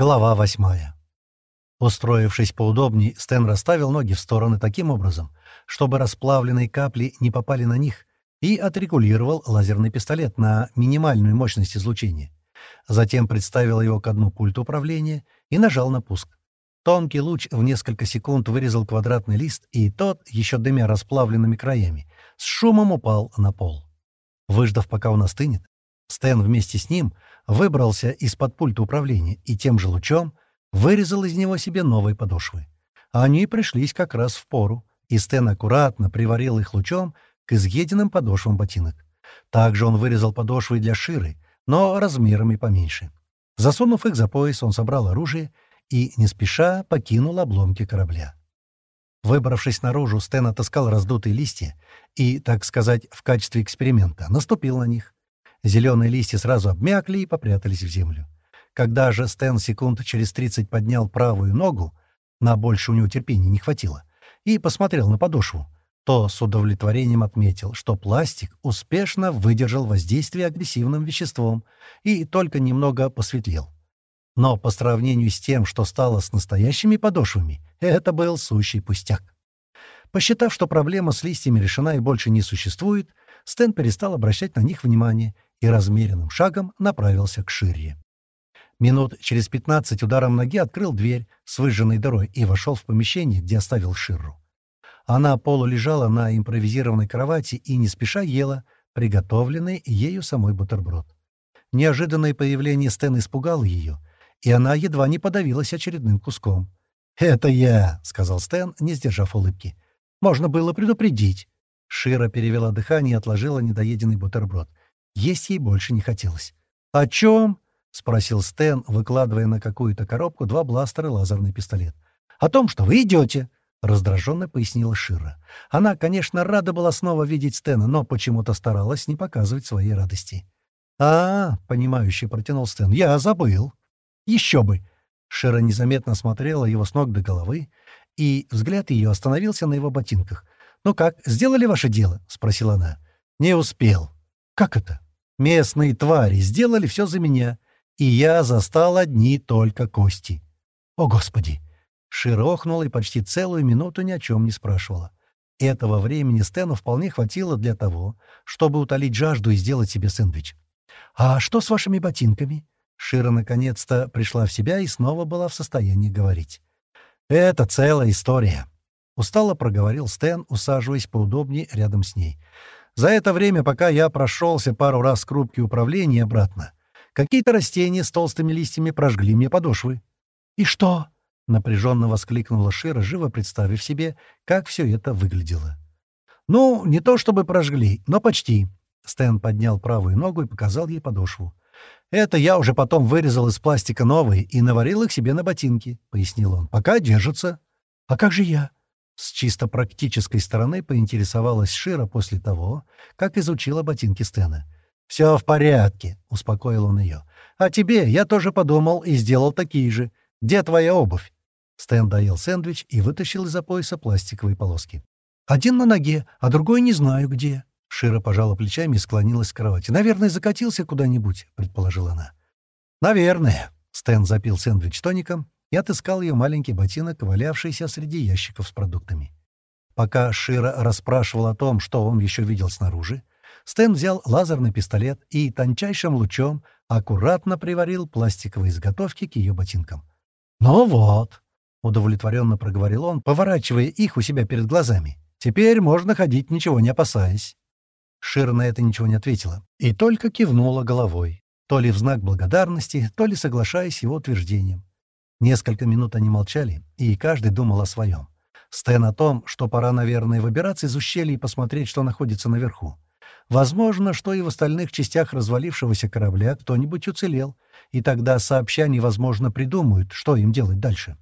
Глава восьмая. Устроившись поудобней, Стэн расставил ноги в стороны таким образом, чтобы расплавленные капли не попали на них, и отрегулировал лазерный пистолет на минимальную мощность излучения. Затем представил его к дну пульта управления и нажал на пуск. Тонкий луч в несколько секунд вырезал квадратный лист, и тот, еще дымя расплавленными краями, с шумом упал на пол. Выждав, пока он остынет, Стэн вместе с ним выбрался из-под пульта управления и тем же лучом вырезал из него себе новые подошвы. Они пришлись как раз в пору, и Стэн аккуратно приварил их лучом к изъеденным подошвам ботинок. Также он вырезал подошвы для ширы, но размерами поменьше. Засунув их за пояс, он собрал оружие и, не спеша, покинул обломки корабля. Выбравшись наружу, Стэн отыскал раздутые листья и, так сказать, в качестве эксперимента, наступил на них. Зеленые листья сразу обмякли и попрятались в землю. Когда же Стэн секунд через 30 поднял правую ногу, на больше у него терпения не хватило, и посмотрел на подошву, то с удовлетворением отметил, что пластик успешно выдержал воздействие агрессивным веществом и только немного посветлел. Но по сравнению с тем, что стало с настоящими подошвами, это был сущий пустяк. Посчитав, что проблема с листьями решена и больше не существует, Стэн перестал обращать на них внимание и размеренным шагом направился к Ширре. Минут через пятнадцать ударом ноги открыл дверь с выжженной дырой и вошел в помещение, где оставил Ширру. Она полулежала на импровизированной кровати и не спеша ела приготовленный ею самой бутерброд. Неожиданное появление Стэн испугало ее, и она едва не подавилась очередным куском. «Это я», — сказал Стэн, не сдержав улыбки. «Можно было предупредить». Шира перевела дыхание и отложила недоеденный бутерброд. Есть ей больше не хотелось. «О чем?» — спросил Стэн, выкладывая на какую-то коробку два бластера и лазерный пистолет. «О том, что вы идете», — раздраженно пояснила Шира. Она, конечно, рада была снова видеть Стэна, но почему-то старалась не показывать своей радости. «А, — понимающе протянул Стэн, — я забыл». «Еще бы!» Шира незаметно смотрела его с ног до головы, и взгляд ее остановился на его ботинках. «Ну как, сделали ваше дело?» — спросила она. «Не успел». «Как это?» «Местные твари сделали все за меня, и я застал одни только кости». «О, Господи!» Шира охнула и почти целую минуту ни о чем не спрашивала. Этого времени Стэну вполне хватило для того, чтобы утолить жажду и сделать себе сэндвич. «А что с вашими ботинками?» Шира наконец-то пришла в себя и снова была в состоянии говорить. «Это целая история», — устало проговорил Стэн, усаживаясь поудобнее рядом с ней. «За это время, пока я прошелся пару раз к рубке управления обратно, какие-то растения с толстыми листьями прожгли мне подошвы». «И что?» — напряженно воскликнула Шира, живо представив себе, как все это выглядело. «Ну, не то чтобы прожгли, но почти». Стэн поднял правую ногу и показал ей подошву. «Это я уже потом вырезал из пластика новые и наварил их себе на ботинки», — пояснил он. «Пока держатся». «А как же я?» С чисто практической стороны поинтересовалась Шира после того, как изучила ботинки Стена. «Все в порядке», — успокоил он ее. «А тебе я тоже подумал и сделал такие же. Где твоя обувь?» Стэн доел сэндвич и вытащил из-за пояса пластиковые полоски. «Один на ноге, а другой не знаю где», Шира пожала плечами и склонилась к кровати. «Наверное, закатился куда-нибудь», — предположила она. «Наверное». Стэн запил сэндвич тоником и отыскал ее маленький ботинок, валявшийся среди ящиков с продуктами. Пока Шира расспрашивал о том, что он еще видел снаружи, Стэн взял лазерный пистолет и тончайшим лучом аккуратно приварил пластиковые изготовки к ее ботинкам. «Ну вот», — удовлетворенно проговорил он, поворачивая их у себя перед глазами, — «теперь можно ходить, ничего не опасаясь». Шира на это ничего не ответила и только кивнула головой, то ли в знак благодарности, то ли соглашаясь с его утверждением. Несколько минут они молчали, и каждый думал о своем. Стэн о том, что пора, наверное, выбираться из ущелья и посмотреть, что находится наверху. Возможно, что и в остальных частях развалившегося корабля кто-нибудь уцелел, и тогда сообща невозможно придумают, что им делать дальше.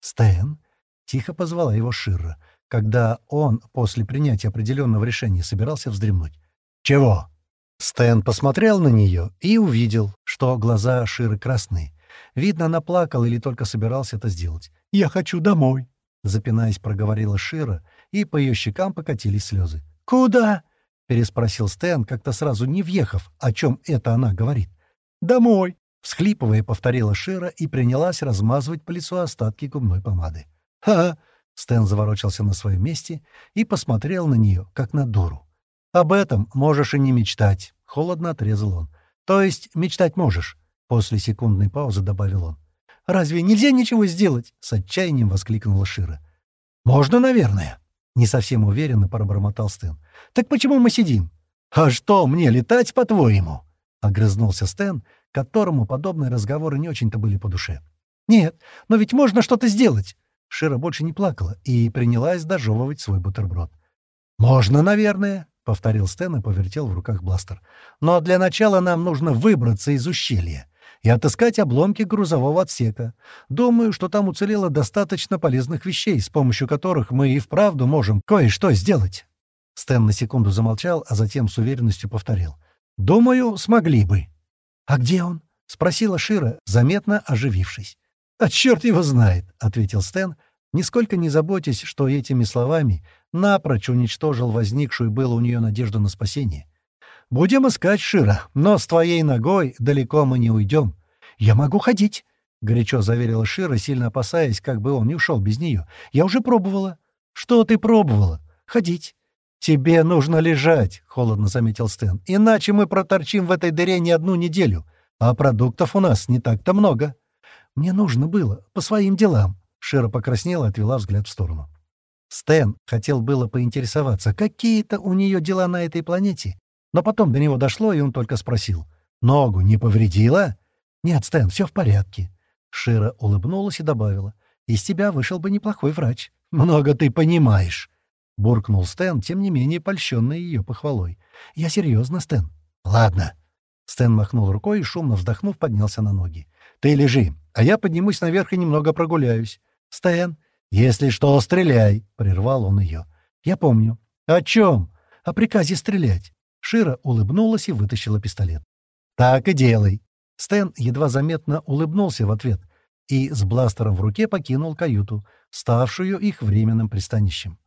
«Стэн?» — тихо позвала его Ширра — когда он после принятия определенного решения собирался вздремнуть. «Чего?» Стэн посмотрел на нее и увидел, что глаза Ширы красные. Видно, она плакала или только собирался это сделать. «Я хочу домой», — запинаясь, проговорила Шира, и по ее щекам покатились слезы. «Куда?» — переспросил Стэн, как-то сразу не въехав, о чем это она говорит. «Домой», Всхлипывая, повторила Шира и принялась размазывать по лицу остатки губной помады. «Ха!» — Стэн заворочился на своем месте и посмотрел на нее, как на дуру. «Об этом можешь и не мечтать», — холодно отрезал он. «То есть мечтать можешь», — после секундной паузы добавил он. «Разве нельзя ничего сделать?» — с отчаянием воскликнула Шира. «Можно, наверное», — не совсем уверенно пробормотал Стэн. «Так почему мы сидим?» «А что, мне летать, по-твоему?» — огрызнулся Стэн, которому подобные разговоры не очень-то были по душе. «Нет, но ведь можно что-то сделать!» Шира больше не плакала и принялась дожевывать свой бутерброд. «Можно, наверное», — повторил Стэн и повертел в руках бластер. «Но для начала нам нужно выбраться из ущелья и отыскать обломки грузового отсека. Думаю, что там уцелело достаточно полезных вещей, с помощью которых мы и вправду можем кое-что сделать». Стэн на секунду замолчал, а затем с уверенностью повторил. «Думаю, смогли бы». «А где он?» — спросила Шира, заметно оживившись. «А черт его знает», — ответил Стэн, нисколько не заботясь, что этими словами напрочь уничтожил возникшую было у нее надежду на спасение. «Будем искать Шира, но с твоей ногой далеко мы не уйдем. Я могу ходить», — горячо заверила Шира, сильно опасаясь, как бы он не ушел без нее. «Я уже пробовала». «Что ты пробовала?» «Ходить». «Тебе нужно лежать», — холодно заметил Стэн. «Иначе мы проторчим в этой дыре не одну неделю, а продуктов у нас не так-то много». «Мне нужно было, по своим делам», — Шира покраснела и отвела взгляд в сторону. Стэн хотел было поинтересоваться, какие-то у нее дела на этой планете, но потом до него дошло, и он только спросил. «Ногу не повредила?» «Нет, Стэн, все в порядке». Шира улыбнулась и добавила. «Из тебя вышел бы неплохой врач». «Много ты понимаешь», — буркнул Стэн, тем не менее польщенный ее похвалой. «Я серьезно, Стэн». «Ладно». Стэн махнул рукой и, шумно вздохнув, поднялся на ноги. «Ты лежи, а я поднимусь наверх и немного прогуляюсь». «Стэн, если что, стреляй!» — прервал он ее. «Я помню». «О чем?» «О приказе стрелять». Шира улыбнулась и вытащила пистолет. «Так и делай». Стэн едва заметно улыбнулся в ответ и с бластером в руке покинул каюту, ставшую их временным пристанищем.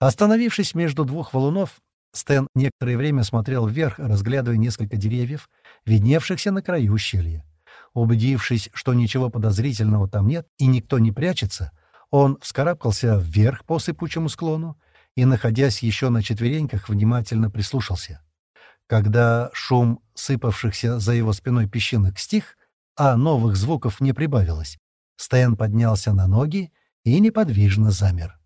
Остановившись между двух валунов, Стэн некоторое время смотрел вверх, разглядывая несколько деревьев, видневшихся на краю ущелья. Убедившись, что ничего подозрительного там нет и никто не прячется, он вскарабкался вверх по сыпучему склону и, находясь еще на четвереньках, внимательно прислушался. Когда шум сыпавшихся за его спиной песчинок стих, а новых звуков не прибавилось, Стэн поднялся на ноги и неподвижно замер.